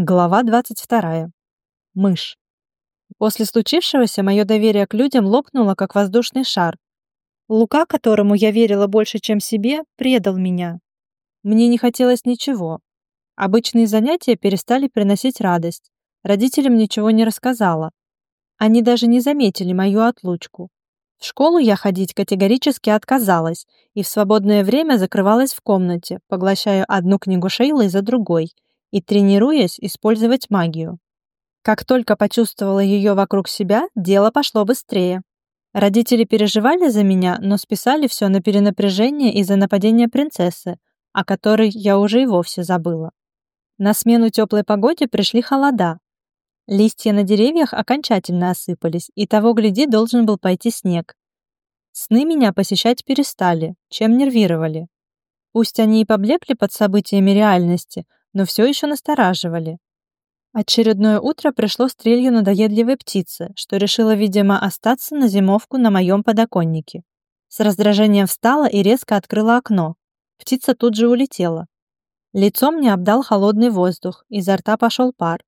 Глава 22. Мышь. После случившегося мое доверие к людям лопнуло, как воздушный шар. Лука, которому я верила больше, чем себе, предал меня. Мне не хотелось ничего. Обычные занятия перестали приносить радость. Родителям ничего не рассказала. Они даже не заметили мою отлучку. В школу я ходить категорически отказалась и в свободное время закрывалась в комнате, поглощая одну книгу Шейлы за другой – и тренируясь использовать магию. Как только почувствовала ее вокруг себя, дело пошло быстрее. Родители переживали за меня, но списали все на перенапряжение из-за нападения принцессы, о которой я уже и вовсе забыла. На смену теплой погоде пришли холода. Листья на деревьях окончательно осыпались, и того гляди должен был пойти снег. Сны меня посещать перестали, чем нервировали. Пусть они и поблекли под событиями реальности, но все еще настораживали. Очередное утро пришло стрелью надоедливой птицы, что решила, видимо, остаться на зимовку на моем подоконнике. С раздражением встала и резко открыла окно. Птица тут же улетела. Лицом мне обдал холодный воздух, изо рта пошел пар.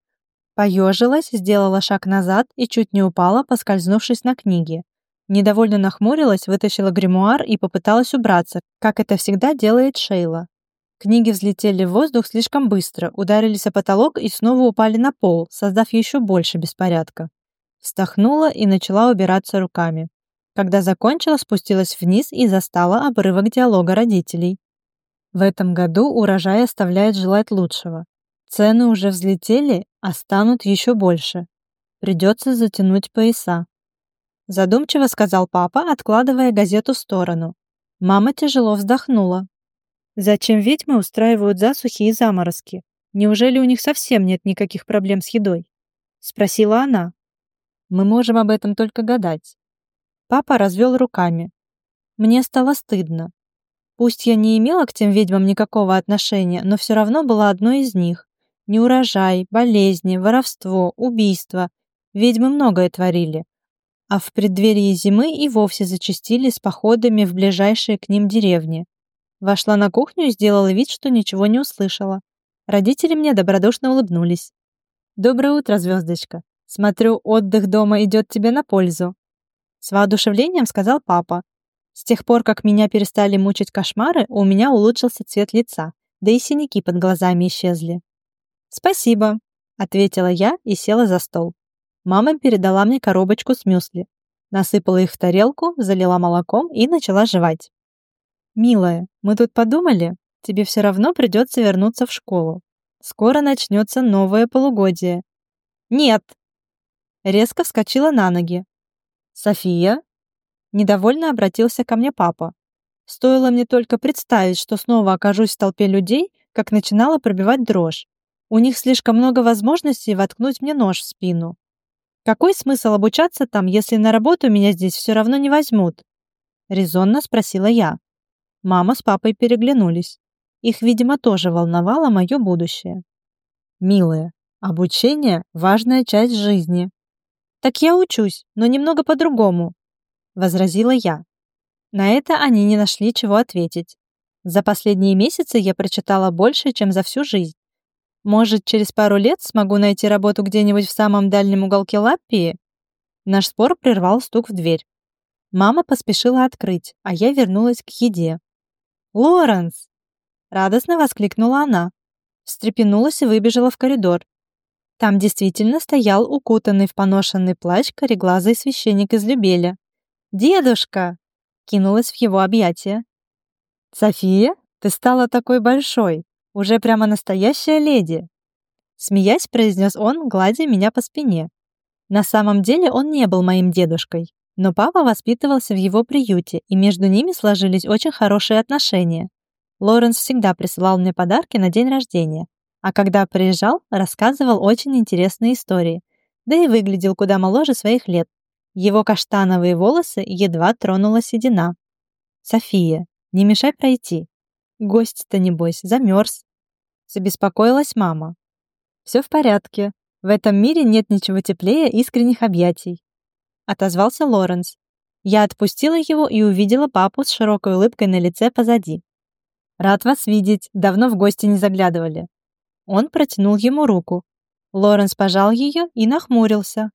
Поежилась, сделала шаг назад и чуть не упала, поскользнувшись на книге. Недовольно нахмурилась, вытащила гримуар и попыталась убраться, как это всегда делает Шейла. Книги взлетели в воздух слишком быстро, ударились о потолок и снова упали на пол, создав еще больше беспорядка. Вздохнула и начала убираться руками. Когда закончила, спустилась вниз и застала обрывок диалога родителей. В этом году урожай оставляет желать лучшего. Цены уже взлетели, а станут еще больше. Придется затянуть пояса. Задумчиво сказал папа, откладывая газету в сторону. Мама тяжело вздохнула, Зачем ведьмы устраивают засухи и заморозки? Неужели у них совсем нет никаких проблем с едой? Спросила она. Мы можем об этом только гадать. Папа развел руками. Мне стало стыдно. Пусть я не имела к тем ведьмам никакого отношения, но все равно была одной из них. Неурожай, болезни, воровство, убийства. Ведьмы многое творили. А в преддверии зимы и вовсе зачастили с походами в ближайшие к ним деревни. Вошла на кухню и сделала вид, что ничего не услышала. Родители мне добродушно улыбнулись. «Доброе утро, звездочка. Смотрю, отдых дома идет тебе на пользу». С воодушевлением сказал папа. С тех пор, как меня перестали мучить кошмары, у меня улучшился цвет лица, да и синяки под глазами исчезли. «Спасибо», — ответила я и села за стол. Мама передала мне коробочку с мюсли. Насыпала их в тарелку, залила молоком и начала жевать. «Милая, мы тут подумали, тебе все равно придется вернуться в школу. Скоро начнется новое полугодие». «Нет!» Резко вскочила на ноги. «София?» Недовольно обратился ко мне папа. Стоило мне только представить, что снова окажусь в толпе людей, как начинала пробивать дрожь. У них слишком много возможностей воткнуть мне нож в спину. Какой смысл обучаться там, если на работу меня здесь все равно не возьмут? Резонно спросила я. Мама с папой переглянулись. Их, видимо, тоже волновало мое будущее. «Милая, обучение — важная часть жизни». «Так я учусь, но немного по-другому», — возразила я. На это они не нашли чего ответить. За последние месяцы я прочитала больше, чем за всю жизнь. Может, через пару лет смогу найти работу где-нибудь в самом дальнем уголке Лаппии? Наш спор прервал стук в дверь. Мама поспешила открыть, а я вернулась к еде. «Лоренс!» Радостно воскликнула она. Встрепенулась и выбежала в коридор. Там действительно стоял укутанный в поношенный плащ кореглазый священник из Любеля. «Дедушка!» Кинулась в его объятия. «София, ты стала такой большой, уже прямо настоящая леди!» Смеясь, произнес он, гладя меня по спине. На самом деле он не был моим дедушкой. Но папа воспитывался в его приюте, и между ними сложились очень хорошие отношения. Лоренс всегда присылал мне подарки на день рождения, а когда приезжал, рассказывал очень интересные истории, да и выглядел куда моложе своих лет. Его каштановые волосы едва тронула седина. «София, не мешай пройти. Гость-то, небось, замерз». Забеспокоилась мама. «Все в порядке. В этом мире нет ничего теплее искренних объятий отозвался Лоренс. Я отпустила его и увидела папу с широкой улыбкой на лице позади. «Рад вас видеть, давно в гости не заглядывали». Он протянул ему руку. Лоренс пожал ее и нахмурился.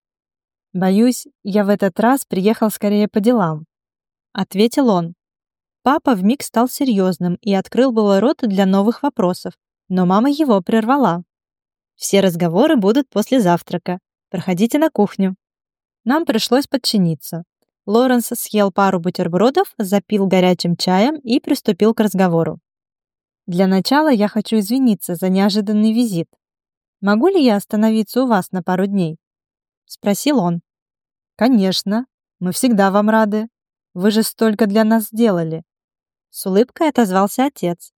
«Боюсь, я в этот раз приехал скорее по делам», — ответил он. Папа вмиг стал серьезным и открыл было рот для новых вопросов, но мама его прервала. «Все разговоры будут после завтрака. Проходите на кухню». Нам пришлось подчиниться. Лоренс съел пару бутербродов, запил горячим чаем и приступил к разговору. «Для начала я хочу извиниться за неожиданный визит. Могу ли я остановиться у вас на пару дней?» — спросил он. «Конечно. Мы всегда вам рады. Вы же столько для нас сделали». С улыбкой отозвался отец.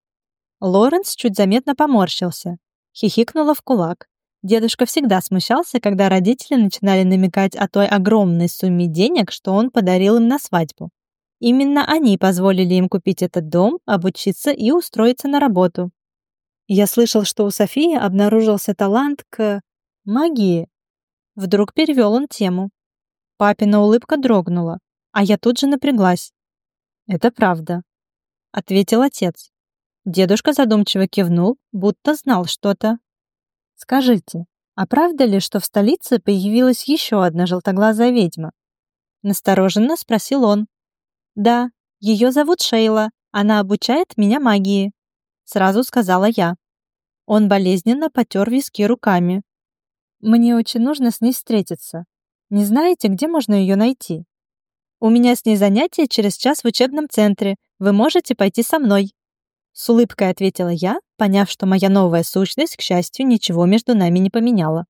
Лоренс чуть заметно поморщился. Хихикнула в кулак. Дедушка всегда смущался, когда родители начинали намекать о той огромной сумме денег, что он подарил им на свадьбу. Именно они позволили им купить этот дом, обучиться и устроиться на работу. Я слышал, что у Софии обнаружился талант к магии. Вдруг перевел он тему. Папина улыбка дрогнула, а я тут же напряглась. «Это правда», — ответил отец. Дедушка задумчиво кивнул, будто знал что-то. «Скажите, а правда ли, что в столице появилась еще одна желтоглазая ведьма?» Настороженно спросил он. «Да, ее зовут Шейла, она обучает меня магии», сразу сказала я. Он болезненно потер виски руками. «Мне очень нужно с ней встретиться. Не знаете, где можно ее найти?» «У меня с ней занятие через час в учебном центре. Вы можете пойти со мной», с улыбкой ответила я, поняв, что моя новая сущность, к счастью, ничего между нами не поменяла.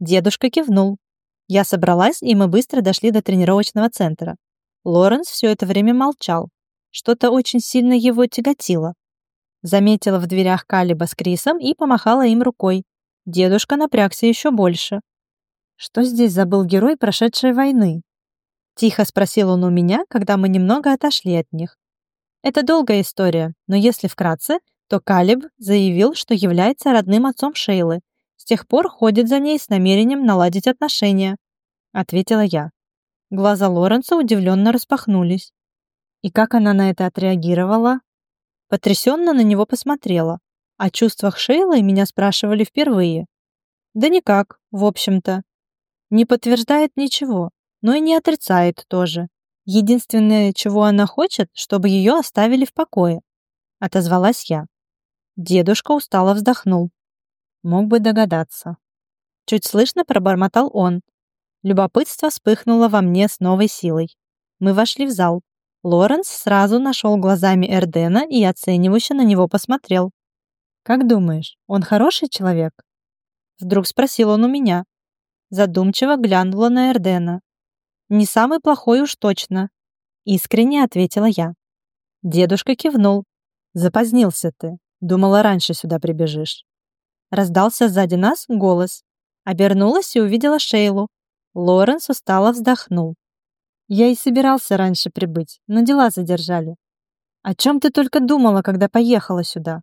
Дедушка кивнул. Я собралась, и мы быстро дошли до тренировочного центра. Лоренс все это время молчал. Что-то очень сильно его тяготило. Заметила в дверях Калиба с Крисом и помахала им рукой. Дедушка напрягся еще больше. «Что здесь забыл герой прошедшей войны?» Тихо спросил он у меня, когда мы немного отошли от них. Это долгая история, но если вкратце, то Калиб заявил, что является родным отцом Шейлы. С тех пор ходит за ней с намерением наладить отношения, ответила я. Глаза Лоренса удивленно распахнулись. И как она на это отреагировала? Потрясенно на него посмотрела. О чувствах Шейлы меня спрашивали впервые. Да никак, в общем-то. Не подтверждает ничего, но и не отрицает тоже. Единственное, чего она хочет, чтобы ее оставили в покое. Отозвалась я. Дедушка устало вздохнул. Мог бы догадаться. Чуть слышно пробормотал он. Любопытство вспыхнуло во мне с новой силой. Мы вошли в зал. Лоренс сразу нашел глазами Эрдена и оценивающе на него посмотрел. «Как думаешь, он хороший человек?» Вдруг спросил он у меня. Задумчиво глянула на Эрдена. Не самый плохой уж точно, искренне ответила я. Дедушка кивнул. Запозднился ты. Думала, раньше сюда прибежишь. Раздался сзади нас голос. Обернулась и увидела Шейлу. Лоренс устало вздохнул. Я и собирался раньше прибыть, но дела задержали. О чем ты только думала, когда поехала сюда?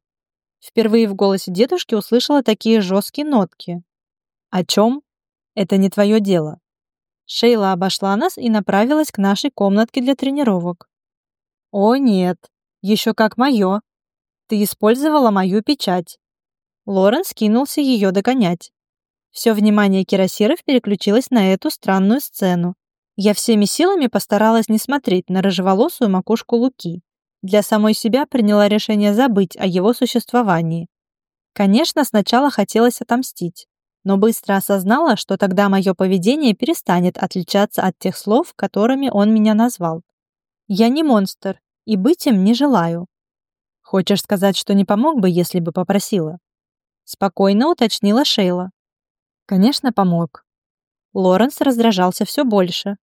Впервые в голосе дедушки услышала такие жесткие нотки. О чем? Это не твое дело. Шейла обошла нас и направилась к нашей комнатке для тренировок. «О, нет, еще как мое. Ты использовала мою печать». Лоренс кинулся ее догонять. Все внимание кирасиров переключилось на эту странную сцену. Я всеми силами постаралась не смотреть на рыжеволосую макушку Луки. Для самой себя приняла решение забыть о его существовании. Конечно, сначала хотелось отомстить но быстро осознала, что тогда мое поведение перестанет отличаться от тех слов, которыми он меня назвал. Я не монстр, и быть им не желаю. Хочешь сказать, что не помог бы, если бы попросила? Спокойно уточнила Шейла. Конечно, помог. Лоренс раздражался все больше.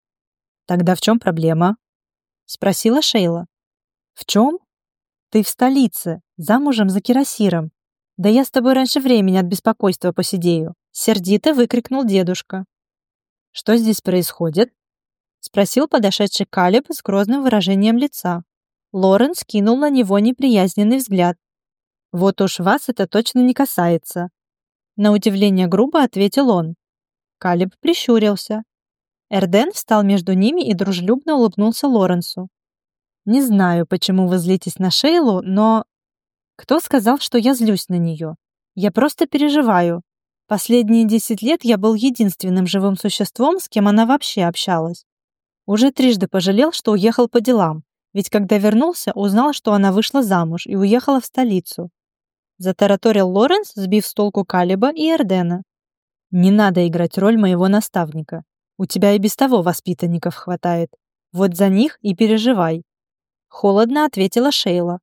Тогда в чем проблема? Спросила Шейла. В чем? Ты в столице, замужем за Кирасиром. Да я с тобой раньше времени от беспокойства посидею. Сердито выкрикнул дедушка. «Что здесь происходит?» Спросил подошедший Калеб с грозным выражением лица. Лоренс кинул на него неприязненный взгляд. «Вот уж вас это точно не касается». На удивление грубо ответил он. Калеб прищурился. Эрден встал между ними и дружелюбно улыбнулся Лоренсу. «Не знаю, почему вы злитесь на Шейлу, но...» «Кто сказал, что я злюсь на нее? Я просто переживаю. Последние десять лет я был единственным живым существом, с кем она вообще общалась. Уже трижды пожалел, что уехал по делам, ведь когда вернулся, узнал, что она вышла замуж и уехала в столицу. Затараторил Лоренс, сбив с толку Калиба и Эрдена. «Не надо играть роль моего наставника. У тебя и без того воспитанников хватает. Вот за них и переживай». Холодно ответила Шейла.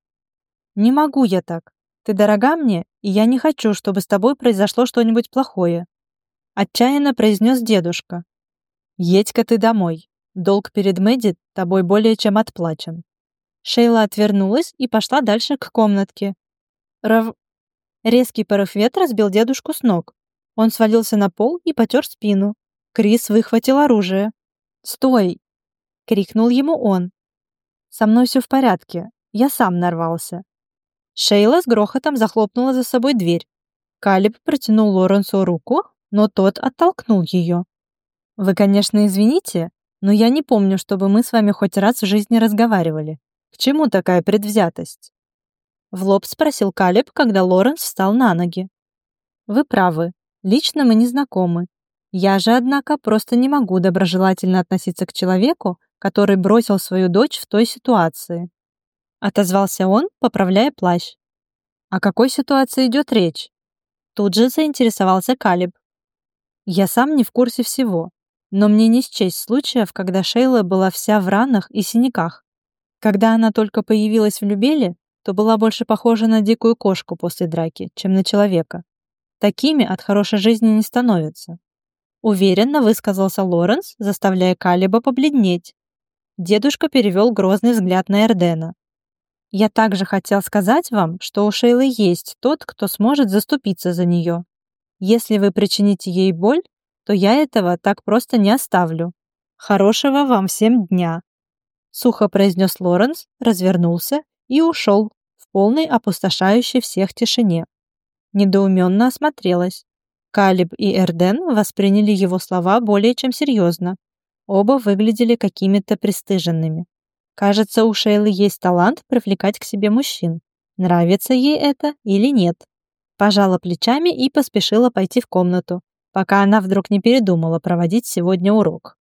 «Не могу я так. Ты дорога мне, и я не хочу, чтобы с тобой произошло что-нибудь плохое», отчаянно произнес дедушка. «Едь-ка ты домой. Долг перед Мэдди тобой более чем отплачен». Шейла отвернулась и пошла дальше к комнатке. Рав... Резкий порыв ветра сбил дедушку с ног. Он свалился на пол и потер спину. Крис выхватил оружие. «Стой!» — крикнул ему он. «Со мной все в порядке. Я сам нарвался. Шейла с грохотом захлопнула за собой дверь. Калиб протянул Лоренсу руку, но тот оттолкнул ее. «Вы, конечно, извините, но я не помню, чтобы мы с вами хоть раз в жизни разговаривали. К чему такая предвзятость?» В лоб спросил Калиб, когда Лоренс встал на ноги. «Вы правы. Лично мы не знакомы. Я же, однако, просто не могу доброжелательно относиться к человеку, который бросил свою дочь в той ситуации отозвался он, поправляя плащ. О какой ситуации идет речь? Тут же заинтересовался Калиб. Я сам не в курсе всего, но мне не счесть случаев, когда Шейла была вся в ранах и синяках. Когда она только появилась в Любеле, то была больше похожа на дикую кошку после драки, чем на человека. Такими от хорошей жизни не становятся. Уверенно высказался Лоренс, заставляя Калиба побледнеть. Дедушка перевел грозный взгляд на Эрдена. Я также хотел сказать вам, что у Шейлы есть тот, кто сможет заступиться за нее. Если вы причините ей боль, то я этого так просто не оставлю. Хорошего вам всем дня!» Сухо произнес Лоренс, развернулся и ушел в полной опустошающей всех тишине. Недоуменно осмотрелась. Калиб и Эрден восприняли его слова более чем серьезно. Оба выглядели какими-то пристыженными. Кажется, у Шейлы есть талант привлекать к себе мужчин. Нравится ей это или нет? Пожала плечами и поспешила пойти в комнату, пока она вдруг не передумала проводить сегодня урок.